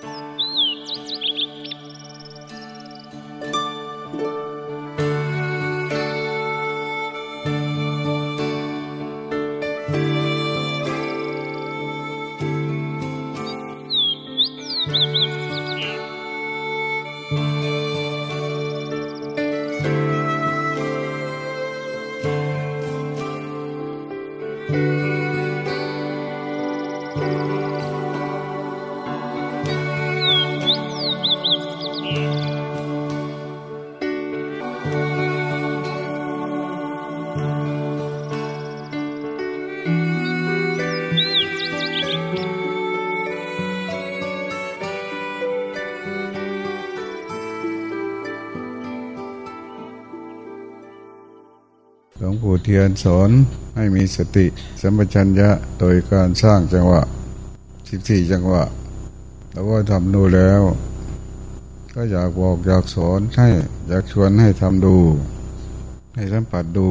ห เทียนสอนให้มีสติสัมปชัญญะโดยการสร้างจังหวะสิบสี่จังหวะแล้วก็ทำดูแล้ว ก็อยากบอกอยากสอนให้อยากชวนให้ทำดู ให้สัมผัสดู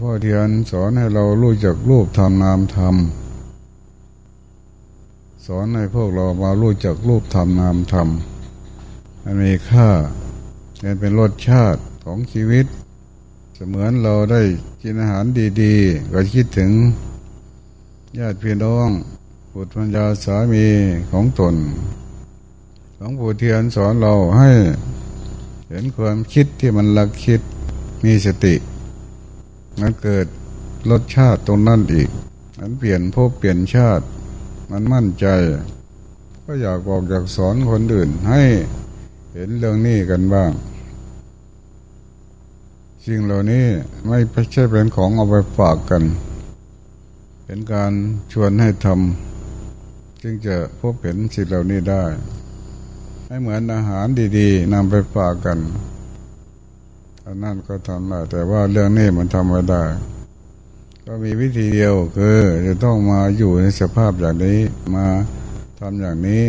พ่อเทียนสอนให้เรารู้จักรูปทำนามทำสอนให้พวกเรามารู้จักรูปทำนามทำมันมีค่าเป็นรสชาติของชีวิต เสมือนเราได้กินอาหารดีๆ ก็คิดถึงญาติพี่น้องบุตรพัญญาสามีของตนหลวงปู่เทียนสอนเราให้ เห็นความคิดที่มันลักคิดมีสติ มันเกิดรสชาติตรงนั้นอีก มันเปลี่ยนภพเปลี่ยนชาติ มันมั่นใจ ก็อยากบอกอยากสอนคนอื่นให้เห็นเรื่องนี้กันบ้าง สิ่งเหล่านี้ไม่ใช่เป็นของเอาไปฝากกัน เป็นการชวนให้ทำจึงจะพบเห็นสิ่งเหล่านี้ได้ ให้เหมือนอาหารดีๆนำไปฝากกันอันนั้นก็ทำได้แต่ว่าเรื่องนี้มันทำไม่ได้ ก็มีวิธีเดียวคือจะต้องมาอยู่ในสภาพอย่างนี้มาทำอย่างนี้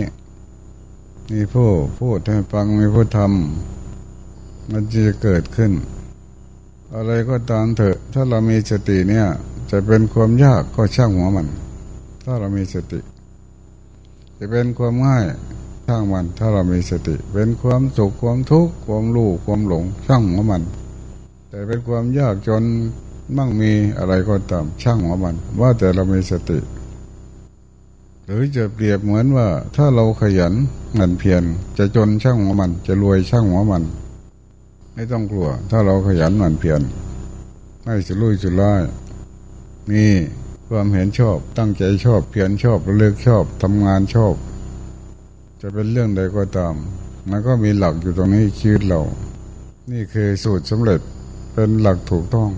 มีผู้พูดให้ฟังมีผู้ทำมันจะเกิดขึ้น อะไรก็ตามเถอะ ถ้าเรามีสติเนี่ย จะเป็นความยากก็ช่างหัวมัน ถ้าเรามีสติ จะเป็นความง่ายช่างมันถ้าเรามีสติ เป็นความสุขความทุกข์ความรู้ความหลงช่างหัวมัน แต่เป็นความยากจนมั่งมีอะไรก็ตามช่างหัวมัน ว่าแต่เรามีสติ หรือจะเปรียบเหมือนว่า ถ้าเราขยันหมั่นเพียรจะจนช่างหัวมัน จะรวยช่างหัวมัน ไม่ต้องกลัว ถ้าเราขยันหมั่นเพียรไม่จะลุยจะล่ายมีความเห็นชอบ ตั้งใจชอบเพียรชอบเลือกชอบทำงานชอบ จะเป็นเรื่องใดก็ตามมันก็มีหลักอยู่ตรงนี้ชีวิตเรา นี่คือสูตรสำเร็จเป็นหลักถูกต้อง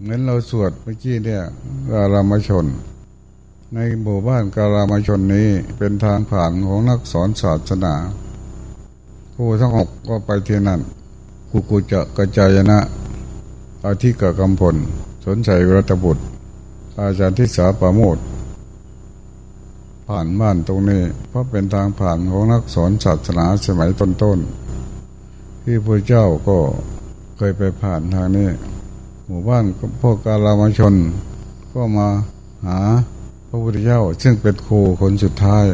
เหมือนเราสวดเมื่อกี้เนี่ยกาลามชน ในหมู่บ้านกาลามชนนี้เป็นทางผ่านของนักสอนศาสนาผู้ทั้งหกก็ไปที่นั่น กุกุจะกระจายนะ อาทิกกำพล สนใจรัตบุตร อาจารย์ทิสาปาโมดผ่านบ้านตรงนี้เพราะเป็นทางผ่านของนักสอนศาสนาสมัยต้นๆที่พระเจ้าก็เคยไปผ่านทางนี้ หมู่บ้านพวกกาลามชน ก็มาหาพระพุทธเจ้า ซึ่งเป็นครูคนสุดท้าย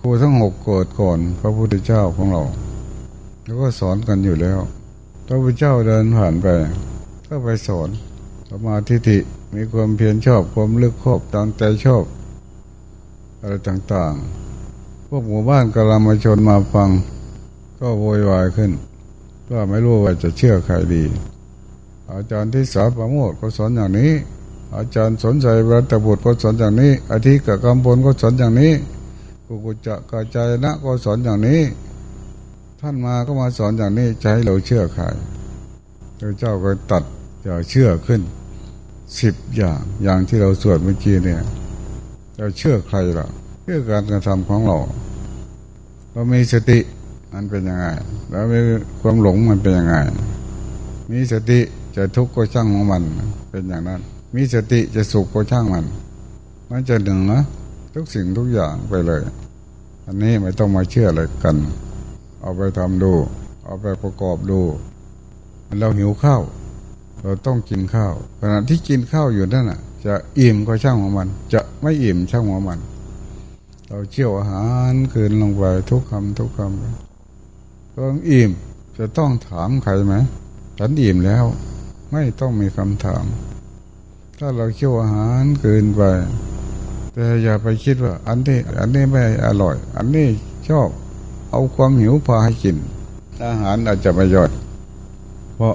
ครูทั้งหกเกิดก่อนพระพุทธเจ้าของเรา แล้วก็สอนกันอยู่แล้วพระพุทธเจ้าเดินผ่านไปก็ไปสอนสมาธิิมีความเพียรชอบความลึกครอบตามใจชอบ อะไรต่างๆ พวกหมู่บ้านกาลามชนมาฟัง ก็โวยวายขึ้นก็ไม่รู้ว่าจะเชื่อใครดี อาจารย์ที่สาประโมทก็สอนอย่างนี้ อาจารย์สนใจรัตบุตรก็สอนอย่างนี้อาทิกับกำพลก็สอนอย่างนี้กุกุจะกาจายนะก็สอนอย่างนี้ ท่านมาก็มาสอนอย่างนี้ให้เราเชื่อใครพระเจ้าก็ตัดอย่าเชื่อขึ้นสิบอย่างอย่างที่เราสวดเมื่อกี้เนี่ยเราเชื่อใครล่ะเชื่อการกระทำของเรา เรามีสติมันเป็นยังไงแล้วมีความหลงมันเป็นยังไง มีสติจะทุกข์ก็ช่างของมันเป็นอย่างนั้น มีสติจะสุขก็ช่างมันมันจะหนึ่งนะทุกสิ่งทุกอย่างไปเลย อันนี้ไม่ต้องมาเชื่ออะไรกัน เอาไปทำดู เอาไปประกอบดู เราหิวข้าว เราต้องกินข้าวขณะที่กินข้าวอยู่นั่นน่ะ จะอิ่มก็ช่างของมัน จะไม่อิ่มช่างของมัน เราเชี่ยวอาหารคืนลงไปทุกคำทุกคำต้องอิ่มจะต้องถามใครไหมฉันอิ่มแล้ว ไม่ต้องมีคำถาม ถ้าเราเคี่ยวอาหารเกินไป แต่อย่าไปคิดว่า อันนี้ อันนี้ไม่อร่อย อันนี้ชอบ เอาความหิวพาให้กิน อาหารอาจจะไม่ย่อยเพราะ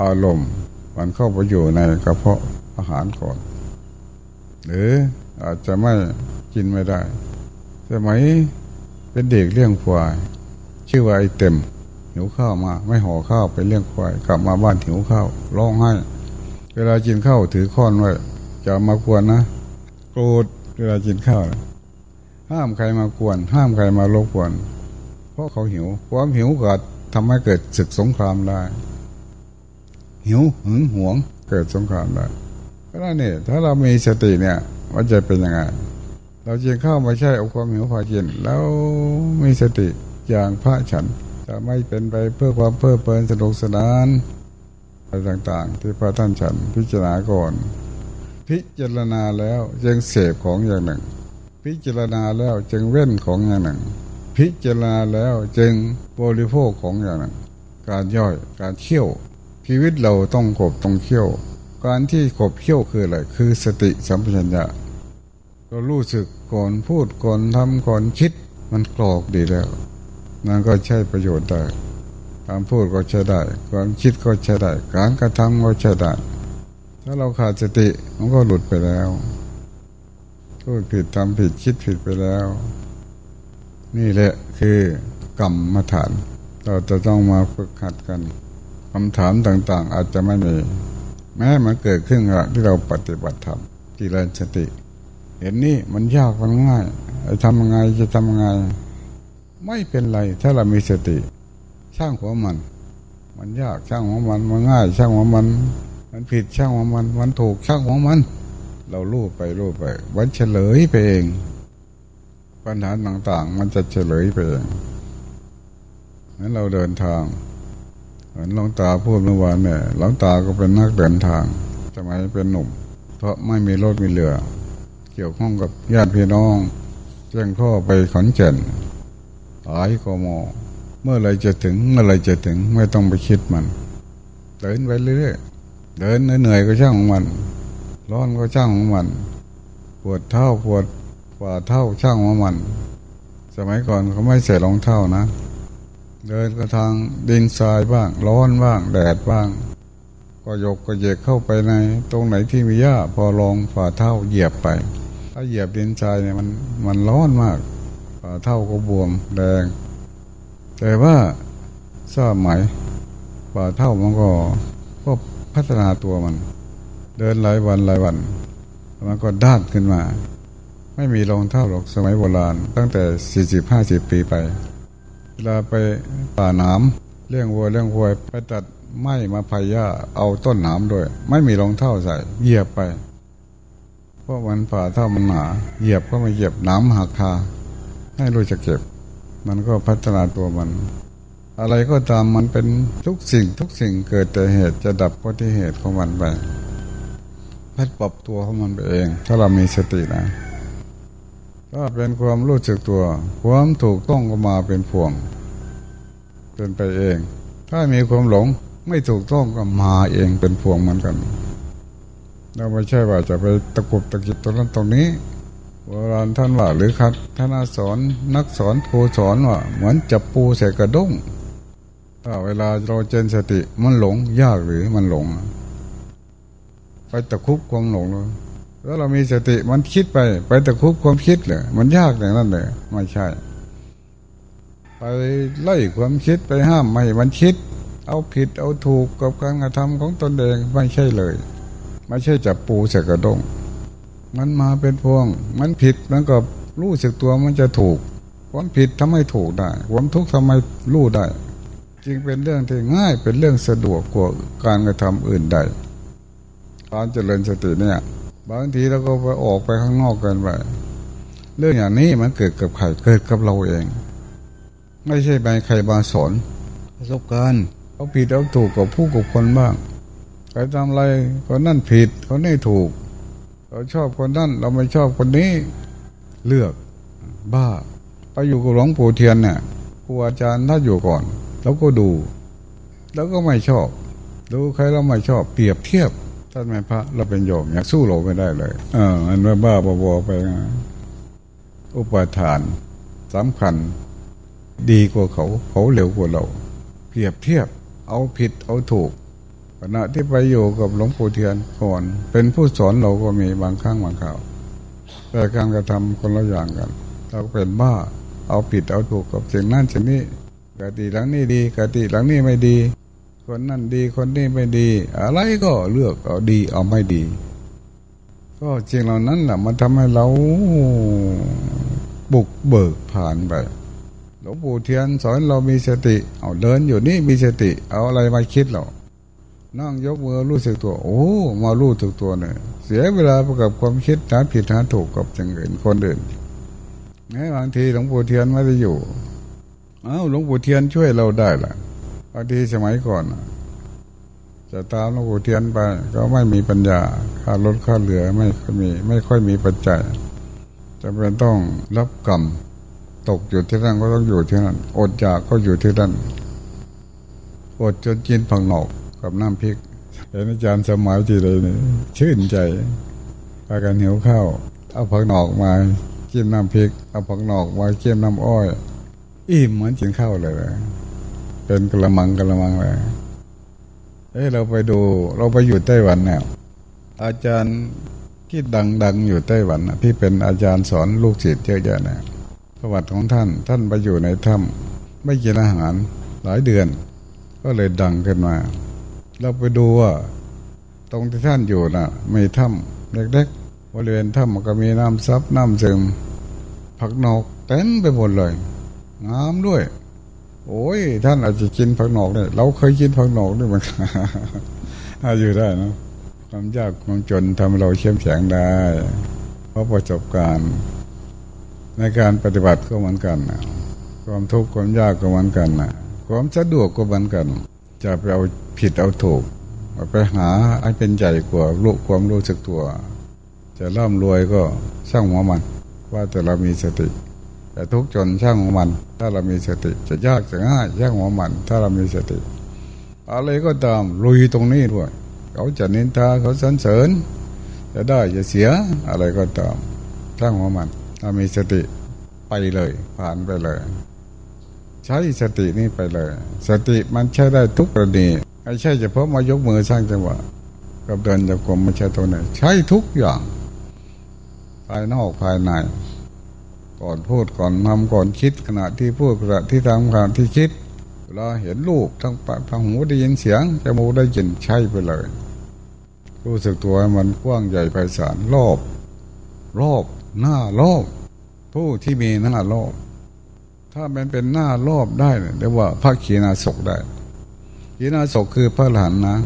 อารมณ์มันเข้าไปอยู่ในกระเพาะอาหารก่อน หรืออาจจะไม่กินไม่ได้สมัยเป็นเด็กเลี้ยงควาย ชื่อว่าไอเต็มหิวข้าวมา ไม่ห่อข้าวไปเลี้ยงควาย กลับมาบ้านหิวข้าวร้องไห้ เวลากินข้าวถือค้อนไว้จะมากวนนะโกรธเวลากินข้าวห้ามใครมากวน ห้ามใครมาลบกวน เพราะเขาหิว ความหิวเกิดทำให้เกิดศึกสงครามได้ หิวหึงหวงเกิดสงครามได้เพราะนั่นเนี่ถ้าเรามีสติเนี่ยว่าจะเป็นยังไงเรากินข้าวไม่ใช่เอาความหิวพากินแล้วมีสติอย่างพระฉันจะไม่เป็นไปเพื่อความเพื่อเพลินสนุกสนานอะไรต่างๆ ที่พระท่านฉันพิจารณาก่อน พิจารณาแล้วจึงเสพของอย่างหนึ่ง พิจารณาแล้วจึงเว้นของอย่างหนึ่ง พิจารณาแล้วจึงบริโภคของอย่างนึ่งการย่อยการเคี่ยว ชีวิตเราต้องขบต้องเคี่ยว การที่ขบเคี่ยวคืออะไรคือสติสัมปชัญญะเรารู้สึกก่อนพูดก่อนทำก่อนคิด มันกรอกดีแล้วนั่นก็ใช้ประโยชน์ได้การพูดก็ใช้ได้การคิดก็ใช้ได้การกระทำก็ใช้ได้ถ้าเราขาดสติมันก็หลุดไปแล้วพูดผิดทำผิดคิดผิดไปแล้ว นี่แหละคือกรรมฐาน เราจะต้องมาฝึกหัดกันคำถามต่างๆ อาจจะไม่มี แม้มันเกิดขึ้นขณะที่เราปฏิบัติธรรมจิรสติ เห็นนี่มันยากมันง่ายจะทำยังไงจะทำยังไง ไม่เป็นไรถ้าเรามีสติ ช่างหัวมัน มันยากช่างหัวมันมันง่าย ช่างหัวมัน มันผิดช่างหัวมัน มันถูกช่างหัวมัน เราลู่ไปลู่ไปวันเฉลยไปเอง ปัญหาต่างๆ มันจะเฉลยไปเองนั้นเราเดินทางเหมือนหลวงตาพูดเมื่อวานเนี่ยหลวงตาก็เป็นนักเดินทางสมัยเป็นหนุ่ม เพราะไม่มีรถมีเรือ เกี่ยวข้องกับญาติพี่น้องเจ้งข้อไปขอนแก่นหายกมเมื่อไรจะถึง เมื่อไรจะถึงไม่ต้องไปคิดมันเดินไปเรื่อยเดินเหนื่อยก็ช่างของมัน ร้อนก็ช่างของมัน ปวดเท้าปวด ฝ่าเท้าช่างมัน สมัยก่อนเขาไม่ใส่รองเท้านะ เดินกระทางดินทรายบ้าง ร้อนบ้าง แดดบ้าง ก็ยกก็เหยียกเข้าไปใน ตรงไหนที่มีหญ้าพอลองฝ่าเท้าเหยียบไป ถ้าเหยียบดินทรายเนี่ยมันมันร้อนมาก ฝ่าเท้าก็บวมแดง แต่ว่าทราบไหมฝ่าเท้ามันก็ก็พัฒนาตัวมัน เดินหลายวันหลายวัน มันก็ด้านขึ้นมา ไม่มีรองเท้าหรอกสมัยโบราณ ตั้งแต่สี่สิบห้าสิบปีไป เวลาไปป่าหนามเลี้ยงวัวเลี้ยงควัวไปตัดไม้มาพายหญ้าเอาต้นหนามด้วย ไม่มีรองเท้าใส่เหยียบไป เพราะมันฝ่าเท้ามันหนาเหยียบก็ไม่เหยียบหนามหักคาให้รู้จะเก็บ มันก็พัฒนาตัวมัน อะไรก็ตามมันเป็นทุกสิ่งทุกสิ่งเกิดแต่เหตุจะดับเพราะที่เหตุของมันไปพัดปรับตัวของมันไปเอง ถ้าเรามีสตินะ ถ้าเป็นความรู้สึกตัว ความถูกต้องก็มาเป็นพวงเป็นไปเอง ถ้ามีความหลงไม่ถูกต้องก็มาเองเป็นพวงเหมือนกัน เราไม่ใช่ว่าจะไปตะกุบตะกิบตรงนั้นตรงนี้โบราณท่านว่าหรือคัดท่านสอนนักสอนครูสอนว่า เหมือนจับปูใส่กระด้งถ้าเวลาเราเจนสติมันหลงยากหรือมันหลง ไปตะคุบความหลงเลย แล้วเรามีสติมันคิดไป ไปตะคุบความคิดเลยมันยากอย่างนั้นเลยไม่ใช่ ไปไล่ความคิดไปห้ามไม่มันคิด เอาผิดเอาถูกกับการกระทำของตนเองไม่ใช่เลยไม่ใช่จับปูใส่กระด้งมันมาเป็นพวง มันผิดมันก็รู้สึกตัวมันจะถูกความผิดทำให้ถูกได้ความทุกข์ทำให้รู้ได้ จึงเป็นเรื่องที่ง่ายเป็นเรื่องสะดวกกว่าการกระทำอื่นใดการเจริญสติเนี่ย บางทีเราก็ไปออกไปข้างนอกกันไปเรื่องอย่างนี้มันเกิดกับใครเกิดกับเราเอง ไม่ใช่ไปใครมาสอนประสบการณ์เขาผิดเอาถูกกับผู้กับคนบ้างใครทำอะไรคนนั่นผิดคนนี้ถูก เราชอบคนนั้นเราไม่ชอบคนนี้ เลือกบ้าไปอยู่กับหลวงปู่เทียนเนี่ยครูอาจารย์ถ้าอยู่ก่อน แล้วก็ดู แล้วก็ไม่ชอบ ดูใครเราไม่ชอบเปรียบเทียบ ท่านแม่พระเราเป็นโยมอยากสู้เราไม่ได้เลยเอออันว่าบ้าบอไปนะอุปทานสำคัญ ดีกว่าเขาเขาเร็วกว่าเรา เปรียบเทียบ เอาผิดเอาถูกขณะที่ไปอยู่กับหลวงปู่เทียนก่อนเป็นผู้สอนเราก็มีบางครั้งบางคราวแต่การกระทำคนละอย่างกันเราเป็นบ้าเอาผิดเอาถูกกับสิ่งนั้นสิ่งนี้กติหลังนี้ดีกติหลังนี้ไม่ดี คนนั่นดีคนนี้ไม่ดี อะไรก็เลือกเอาดีเอาไม่ดี ก็จริงเหล่านั้นแหละมันทำให้เราบุกเบิกผ่านไปหลวงปู่เทียนสอนเรามีสติ เอาเดินอยู่นี่มีสติ เอาอะไรมาคิดเรานั่งยกมือรู้สึกตัว โอ้มารู้สึกตัวเนี่ยเสียเวลาไปกับความคิดหาผิดหาถูกกับจังอื่นคนอื่นแม้บางทีหลวงปู่เทียนไม่ได้อยู่เอ้าหลวงปู่เทียนช่วยเราได้ล่ะ บางทีสมัยก่อน จะตามหลวงปู่เทียนไป ก็ไม่มีปัญญาค่ารถค่าเรือไม่ค่อยมี ไม่ค่อยมีปัจจัยจะเป็นต้องรับกรรมตกอยู่ที่นั่นก็ต้องอยู่ที่นั่นอดอยากก็อยู่ที่นั่นอดจนกินผักหนอกกับน้ำพริกเห็นอาจารย์สมัยจีเลยนี่ชื่นใจพากันหิวข้าวเอาผักหนอกมาจิ้มน้ำพริกเอาผักหนอกมาจิ้มน้ำอ้อย อิ่มเหมือนกินข้าวเลย เป็นกระมังกระมังเลยเอ้เราไปดู เราไปอยู่ไต้หวันเนี่ยอาจารย์ที่ดังๆอยู่ไต้หวันที่เป็นอาจารย์สอนลูกศิษย์เยอะแยะเนี่ยประวัติของท่าน ท่านไปอยู่ในถ้ำไม่กินอาหารหลายเดือน ก็เลยดังขึ้นมา เราไปดูว่า ตรงที่ท่านอยู่น่ะมีถ้ำเล็กๆบริเวณถ้ำมันก็มีน้ำซับน้ำซึมผักนอกเต็มไปหมดเลยงามด้วย โอ้ย ท่านอาจจะกินผักนอกเนี่ยเราเคยกินผักนอกด้วยมันอาอยู่ได้นะความยากความจนทำเราเข้มแข็งได้ เพราะประสบการณ์ในการปฏิบัติก็เหมือนกันนะความทุกข์ความยากก็เหมือนกันนะความสะดวกก็เหมือนกัน จะไปเอาผิดเอาถูกไปหาให้เป็นใหญ่กว่ารู้ความรู้สึกตัว จะร่ำรวยก็ช่างหัวมัน ว่าแต่เรามีสติ แต่ทุกจนช่างหัวมัน ถ้าเรามีสติ จะยากจะง่ายช่างหัวมัน ถ้าเรามีสติ อะไรก็ตามลุยตรงนี้ด้วย เขาจะนินทาเขาสรรเสริญ จะได้จะเสียอะไรก็ตามช่างหัวมัน ถ้ามีสติไปเลย ผ่านไปเลย ใช้สตินี่ไปเลย สติมันใช้ได้ทุกกรณีไม่ใช่เฉพาะมายกมือสร้างจังหวะกับเดินจะกรมไม่ใช่ตัวไหนใช้ทุกอย่างภายนอกภายใน ก่อนพูดก่อนทำก่อนคิด ขณะที่พูดขณะที่ทำขณะที่คิดเวลาเห็นรูปทั้งปากทั้งหูได้ยินเสียงจมูกได้ยินใช่ไปเลยรู้สึกตัวมันกว้างใหญ่ไพศาลรอบ รอบหน้ารอบ ผู้ที่มีหน้ารอบ ถ้ามันเป็นหน้ารอบได้เรียกว่าพระขีณาศกได้ขีณาศกคือพระหลานนะ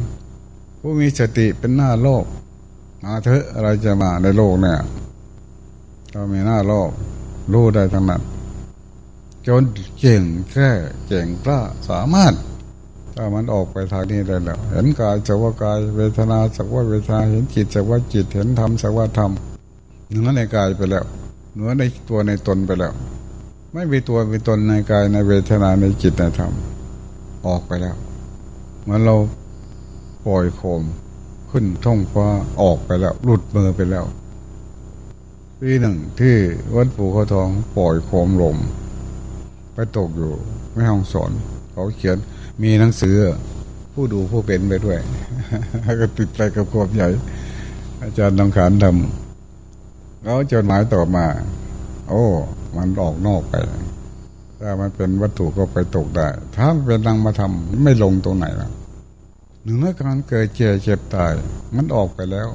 ผู้มีสติเป็นหน้ารอบมาเถอะอะไรจะมาในโลกเนี่ยก็มีหน้ารอบ รู้ได้ทั้งนั้นจนเก่งแค่เก่งกล้าสามารถ ถ้ามันออกไปทางนี้ได้แล้ว เห็นกายสักว่ากายเวทนาสักว่าเวทนาเห็นจิตสักว่าจิตเห็นธรรมสักว่าธรรมเนื้อในกายไปแล้วเนื้อในตัวในตนไปแล้ว ไม่มีตัวมีตนในกายในเวทนาในจิตในธรรมออกไปแล้วเหมือนเราปล่อยโคมขึ้นท้องฟ้าออกไปแล้ว หลุดมือไปแล้ว ปีหนึ่งที่วัดปู่เขาทองปล่อยโคมลม ไปตกอยู่ไม่ห้องสอนเขาเขียนมีหนังสือ ผู้ดูผู้เป็นไปด้วย ก็ติดไปกับความใหญ่ อาจารย์ต้องขานทำเขาจดหมายต่อมา โอ้ มันออกนอกไปถ้ามันเป็นวัตถุก็ไปตกได้ ถ้าเป็นนางมาทำไม่ลงตรงไหนแล้วหนึ่งในการเกิดเจ็บเจ็บตาย มันออกไปแล้ว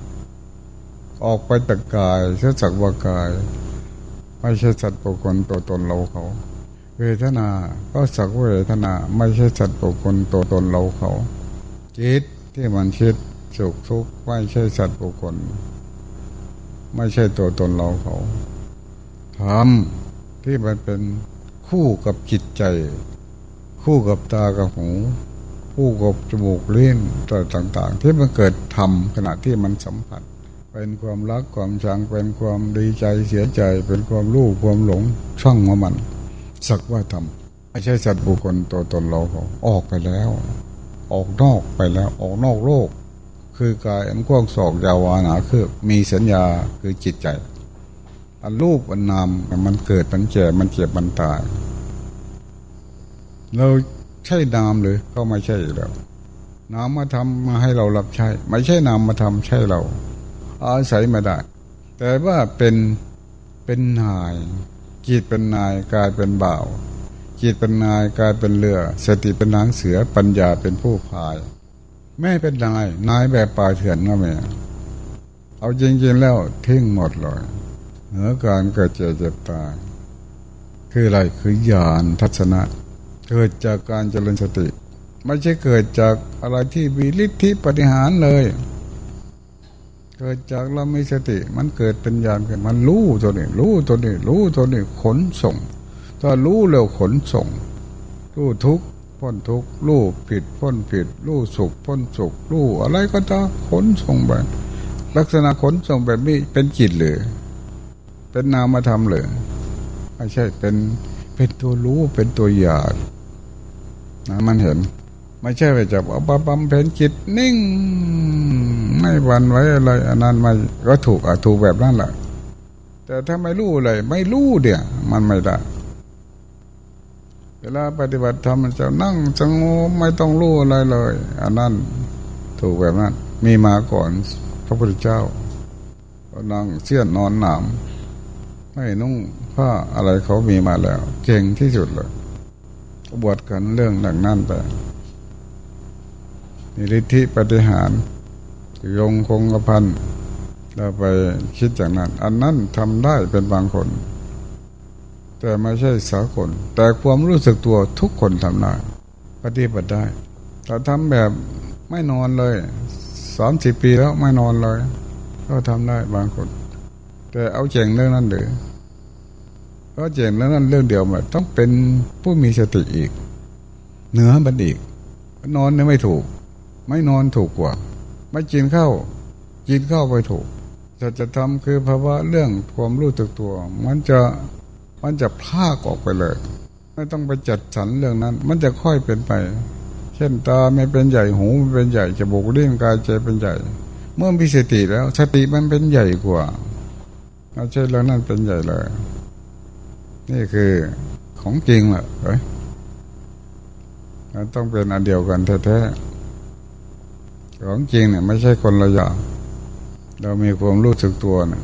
ออกไปตะกายเชื่อสักว่ากายไม่ใช่สัตว์ปุคคลตัวตนเราเขา เวทนาก็สักเวทนา ไม่ใช่สัตว์ปุคคลตัวตนเราเขาจิตที่มันคิดสุขทุกข์ไม่ใช่สัตว์ปุคคล ไม่ใช่ตัวตนเราเขาธรรมที่มันเป็นคู่กับจิตใจ คู่กับตากับหูคู่กับจมูกเล่นตัวต่าง ๆ ที่มันเกิดธรรมขณะที่มันสัมผัส เป็นความรักความชังเป็นความดีใจเสียใจ เป็นความรู้ความหลงช่างมามัน สักว่าทำไม่ใช่สัตว์บุคคลตัวตนเราออกไปแล้ว ออกนอกไปแล้วออกนอกโลก คือกายอันกว้างศอกยาวานาคือมีสัญญาคือจิตใจ อันรูปอันนามมันเกิดมันแก่มันเจ็บมันตายเราใช่นามหรือก็ไม่ใช่แล้วนามมาทำมาให้เรารับใช้ ไม่ใช่นามมาทำใช่เรา อาศัยมาได้ แต่ว่าเป็นเป็นนายจิตเป็นนายกายเป็นบ่าวจิตเป็นนายกายเป็นเรือสติเป็นนางเสือปัญญาเป็นผู้พาย แม่เป็นนายนายแบบป่าเถื่อนก็ไม่เอาจริงๆแล้วทิ้งหมดเลยเหนือการเกิดเจ็บเจ็บตายคืออะไรคือญาณทัศนะ เกิดจากการเจริญสติ ไม่ใช่เกิดจากอะไรที่มีฤทธิปฏิหารเลย เกิดจากเราไม่สติ มันเกิดเป็นญาณเกิดมันรู้ตัวนี้รู้ตัวนี้รู้ตัวนี้ขนส่งถ้ารู้เร็วขนส่ง รู้ทุกพ้นทุกรู้ผิดพ้นผิด รู้สุขพ้นสุขรู้อะไรก็ตามขนส่งไปลักษณะขนส่งแบบนี้เป็นจิตหรือเป็นนามธรรมหรือไม่ใช่เป็นเป็นตัวรู้เป็นตัวหยาดนะมันเห็น ไม่ใช่ไปจับเอาบำเพ็ญจิตนิ่ง ไม่หวันไว้อะไรอันนั้นไม่ก็ถูกอะถูกแบบนั้นแหละแต่ถ้าไม่รู้เลย ไม่รู้เดี๋ยมันไม่ได้ เวลาปฏิบัติธรรมมันจะนั่งสงบไม่ต้องรู้อะไรเลย อันนั้นถูกแบบนั้น มีมาก่อนพระพุทธเจ้าก็นั่งเสี้ยนนอนหนามไม่นุ่งผ้าอะไรเขามีมาแล้ว เก่งที่สุดเลยบวชกันเรื่องหนังนั่นไป มีฤทธิปฏิหารยงคงกระพันเราไปคิดอย่างนั้น อันนั้นทำได้เป็นบางคน แต่ไม่ใช่สากลแต่ความรู้สึกตัวทุกคนทำได้ปฏิบัติได้เราทำแบบไม่นอนเลยสามสิบปีแล้วไม่นอนเลย ก็ทำได้บางคน แต่เอาเจงเรื่องนั้นหรือก็เจงเรื่องนั้นเรื่องเดียวมาต้องเป็นผู้มีสติอีก เหนือบันอีก นอนเนี่ยไม่ถูก ไม่นอนถูกกว่า ไม่กินข้าวกินข้าวไปถูกจะจะทำคือภาวะเรื่องความรู้สึกตัว มันจะมันจะพลากออกไปเลย ไม่ต้องไปจัดสรรเรื่องนั้น มันจะค่อยเป็นไป เช่นตาไม่เป็นใหญ่หูไม่เป็นใหญ่จมูกเลี้ยงกายใจเป็นใหญ่ เมื่อมีสติแล้วสติมันเป็นใหญ่กว่าไม่ใช่เรื่องนั้นเป็นใหญ่เลย นี่คือของจริงแหละเฮ้ยมันต้องเป็นอันเดียวกันแท้ๆ ของจริงเนี่ยไม่ใช่คนละอย่างเรามีความรู้สึกตัวเนี่ย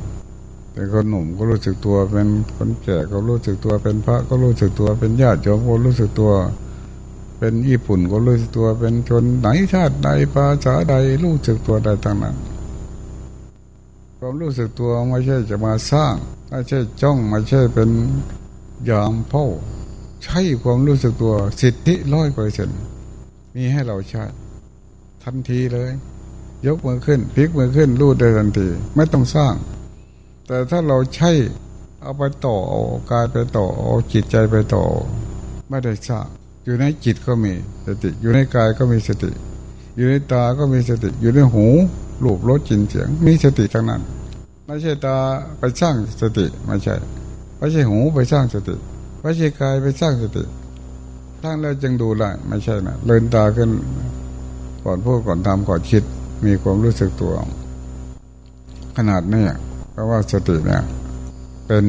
เป็นคนหนุ่มก็รู้สึกตัว เป็นคนแก่ก็รู้สึกตัว เป็นพระก็รู้สึกตัว เป็นญาติโยมก็รู้สึกตัว เป็นญี่ปุ่นก็รู้สึกตัว เป็นชนไหนชาติใดภาษาใดรู้สึกตัวใดทั้งนั้นความรู้สึกตัวไม่ใช่จะมาสร้างไม่ใช่จ้องไม่ใช่เป็นยามเผ่าใช้ความรู้สึกตัวสิทธิร้อยเปอร์เซ็นมีให้เราใช้ ทันทีเลย ยกมือขึ้นพลิกมือขึ้นรู้ได้ทันที ไม่ต้องสร้าง แต่ถ้าเราใช้เอาไปต่อเอากายไปต่อเอาจิตใจไปต่อ ไม่ได้สร้างอยู่ในจิตก็มีสติ อยู่ในกายก็มีสติ อยู่ในตาก็มีสติ อยู่ในหูรูปรสจินเสียง มีสติทั้งนั้น ไม่ใช่ตาไปสร้างสติไม่ใช่ไม่ใช่หูไปสร้างสติไม่ใช่กายไปสร้างสติสร้งแล้วจึงดูได้ไม่ใช่นะเลินตาขึ้น ก่อนพูดก่อนทำก่อนคิด มีความรู้สึกตัว ขนาดนี้เพราะว่าสติเนี่ยเป็น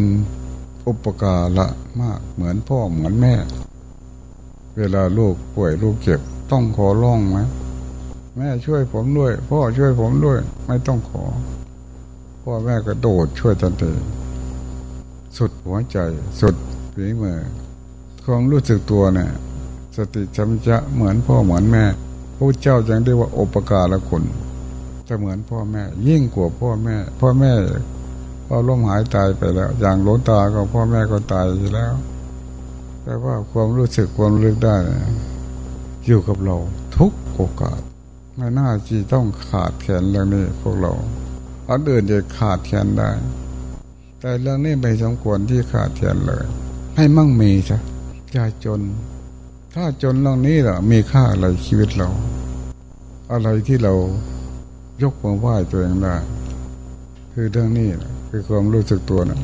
อุปการะมากเหมือนพ่อเหมือนแม่ เวลาลูกป่วยลูกเจ็บ ต้องขอร้องไหมแม่ช่วยผมด้วย พ่อช่วยผมด้วย ไม่ต้องขอ พ่อแม่ก็โดดช่วยทันทีสุดหัวใจ สุดฝีมือความรู้สึกตัวเนี่ยสติจำจะเหมือนพ่อเหมือนแม่ ระเจ้าจึงเรียกว่าอุปการะคุณจะเหมือนพ่อแม่ ยิ่งกว่าพ่อแม่ พ่อแม่พอล้มหายตายไปแล้ว อย่างหลวงตาก็พ่อแม่ก็ตายไปแล้ว แต่ว่าความรู้สึกความรู้ได้ อยู่กับเราทุกโอกาสไม่น่าจีต้องขาดแขนเรื่องนี้พวกเราอันอื่นจะขาดแขนได้ แต่เรื่องนี้ไม่สมควรที่ขาดแขนเลย ให้มั่งมีจ้ะอย่าจน ถ้าจนเรื่องนี้ล่ะ มีค่าอะไรชีวิตเรา อะไรที่เรายกมือไหว้ตัวเองได้ คือเรื่องนี้คือความรู้สึกตัวนะ